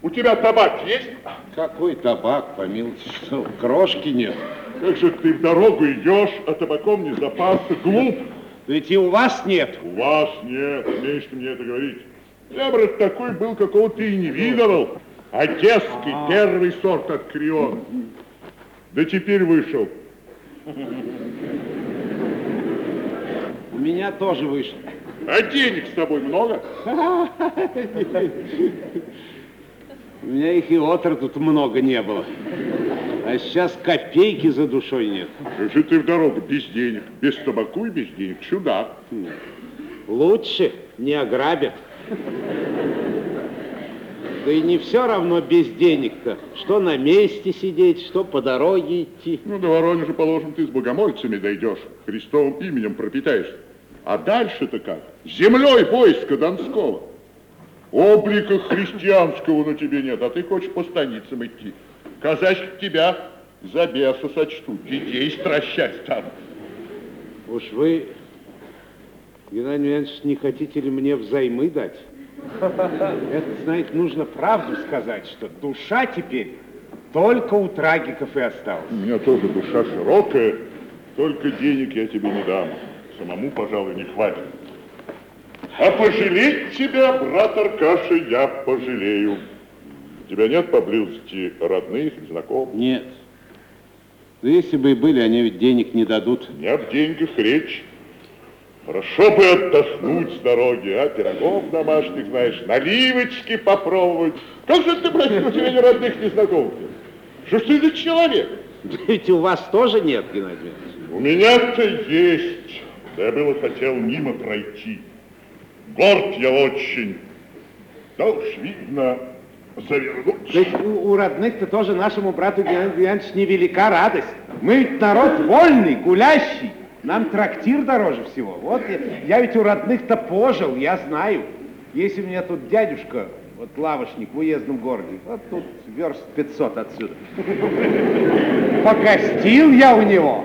У тебя табак есть? Какой табак, помилуйте, что крошки нет. Как же ты в дорогу идешь, а табаком не запасся, глуп. Ведь и у вас нет. У вас нет, смеешь ты мне это говорить. Я, брат, такой был, какого ты и не видывал. Одесский, первый сорт от Крион. Да теперь вышел. У меня тоже вышло. А денег с тобой много? У меня их и отра тут много не было. А сейчас копейки за душой нет. Как же ты в дорогу без денег, без табаку и без денег, чудак. Лучше не ограбят. Да и не все равно без денег-то. Что на месте сидеть, что по дороге идти. Ну, до Воронежа, положим, ты с богомольцами дойдешь, Христовым именем пропитаешься. А дальше-то как? Землей войска Донского. Облика христианского на тебе нет, а ты хочешь по станицам идти. Казачки тебя за беса сочтут, детей стращать станут. Уж вы, Геннадий Иванович, не хотите ли мне взаймы дать? Это, знаете, нужно правду сказать, что душа теперь только у трагиков и осталась. У меня тоже душа широкая, только денег я тебе не дам. Самому, пожалуй, не хватит. А пожалеть тебя, брат Аркаша, я пожалею. У тебя нет поблизости родных, знакомых? Нет. Да если бы и были, они ведь денег не дадут. Не об деньгах речь. Хорошо бы отдохнуть с дороги, а пирогов домашних, знаешь, наливочки попробовать. Как же ты, братик, у тебя ни родных, ни знакомых? Что ж ты за человек? Да ведь у вас тоже нет, Геннадий. У меня-то есть. Да я было хотел мимо пройти. Горд я очень. Да уж, видно, завернуться. Да ведь у, у родных-то тоже нашему брату Геннадию Ивановичу невелика радость. Мы ведь народ вольный, гулящий. Нам трактир дороже всего. Вот я, я ведь у родных-то пожил, я знаю. Если у меня тут дядюшка, вот лавочник в уездном городе, вот тут верст 500 отсюда. Погостил я у него.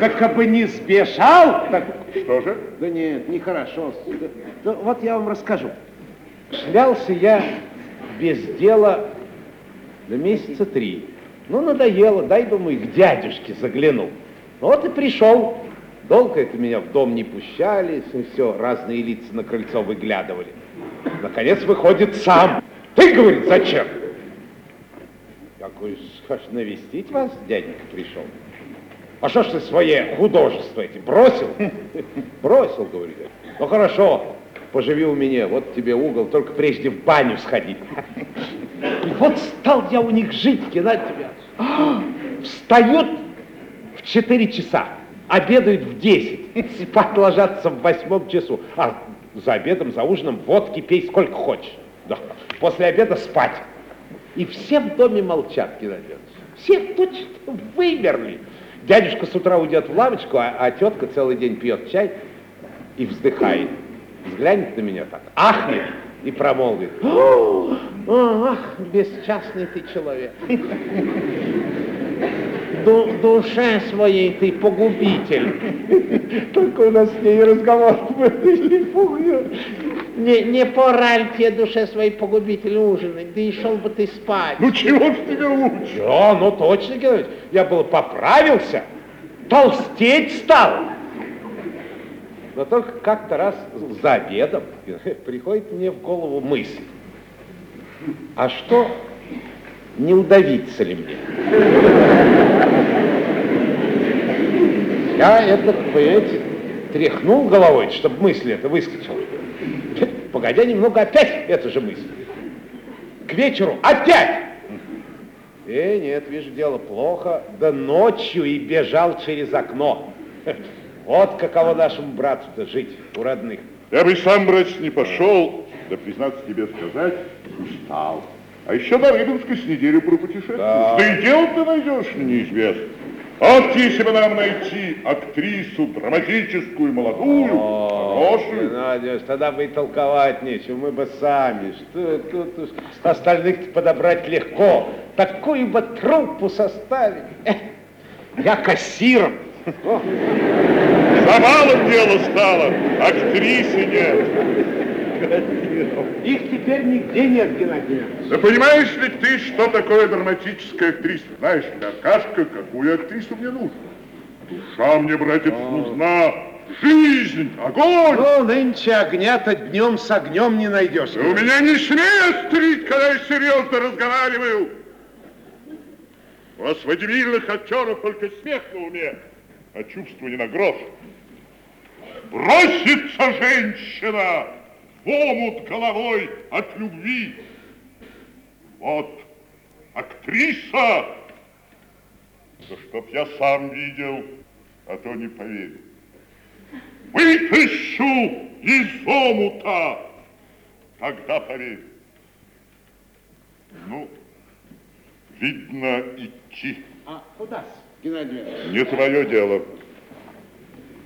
Так как бы не сбежал, так... Что же? Да нет, нехорошо. Да, вот я вам расскажу. Шлялся я без дела на месяца три. Ну, надоело, дай, думаю, к дядюшке загляну. Вот и пришел. Долго это меня в дом не пущали, все, разные лица на крыльцо выглядывали. Наконец выходит сам. Ты, говорит, зачем? Я говорю, навестить вас, дяденька, пришел. А что ж ты свои художества эти бросил? Бросил, говорит. Ну хорошо, поживи у меня, вот тебе угол, только прежде в баню сходить. И вот стал я у них жить, Геннадий Иванович. Встают в 4 часа, обедают в 10, спать ложатся в восьмом часу, а за обедом, за ужином водки пей сколько хочешь. Да. После обеда спать. И все в доме молчат, Геннадий. Все точно вымерли. Дядюшка с утра уйдет в лавочку, а, а тетка целый день пьет чай и вздыхает. Взглянет на меня так, ахнет и промолвит. «О, ах, бесчастный ты человек. Ду душе своей ты погубитель. Только у нас с ней разговор был. Не, не пора ли тебе душе своей погубитель ужинать, да и шел бы ты спать. Ну чего ж ты лучше? Да, ну точно, Геннадий. Я был поправился, толстеть стал. Но только как-то раз за обедом приходит мне в голову мысль. А что, не удавиться ли мне? Я это, понимаете, тряхнул головой, чтобы мысль эта выскочила. Погодя немного, опять эта же мысль. К вечеру опять! Э, нет, вижу, дело плохо. Да ночью и бежал через окно. Вот каково нашему брату-то жить у родных. Я бы сам, брат, не пошел, да, признаться тебе сказать, устал. А еще до Рыбинска с неделю пропутешествуешь. Да. Да и дело ты найдешь неизвестно. Вот если бы нам найти актрису драматическую, молодую, хорошую. Надя, тогда бы и толковать нечего, мы бы сами. Что тут уж остальных подобрать легко. Такую бы труппу составить. Я кассиром. За малым дело стало, актрисы нет. Их теперь нигде нет, Геннадий. Да понимаешь ли ты, что такое драматическая актриса? Знаешь ли, Аркашка, какую актрису мне нужно? Душа мне, братец, нужна. Жизнь, огонь. Ну, нынче огня-то днем с огнем не найдешь. Да у меня не смеет острить, когда я серьезно разговариваю. У вас водевильных актеров только смех на уме, а чувства не на грош. Бросится женщина в омут головой от любви. Вот актриса, да чтоб я сам видел, а то не поверю. Вытащу из омута, тогда поверю. Ну, видно идти. А куда, Геннадий? Не твое дело.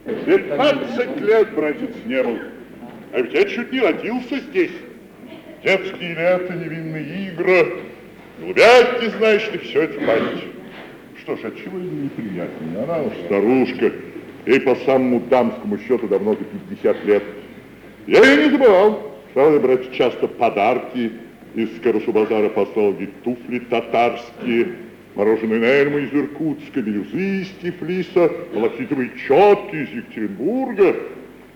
Пятнадцать лет, братец, не был. А ведь я чуть не родился здесь. Детские лета, невинные игры, голубятки, знаешь ли, все это память. Что ж, отчего ей неприятнее? Она уж старушка, ей по самому дамскому счету давно-то 50 лет. Я ее не забывал. Стал я брать часто подарки из Карасу-базара послал ведь туфли татарские, мороженое Нельма из Иркутска, бирюзы из Тифлиса, малахитовые четки из Екатеринбурга.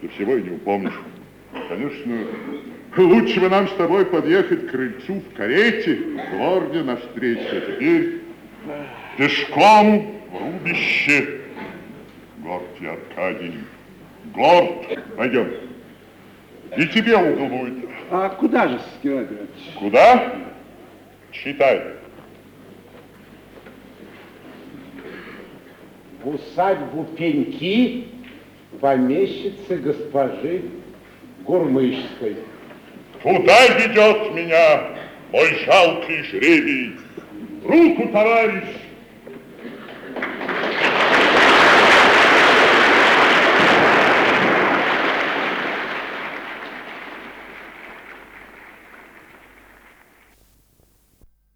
Да всего и не упомнишь. Конечно, лучше бы нам с тобой подъехать к крыльцу в карете, в городе навстречу. А теперь пешком в рубище. Горд я, Аркадий, горд. Пойдем. И тебе угол будет. А куда же, Иванович? Куда? Читай. В усадьбу Пеньки помещицы госпожи Гурмышской. Куда ведет меня мой жалкий жребий? Руку, товарищ,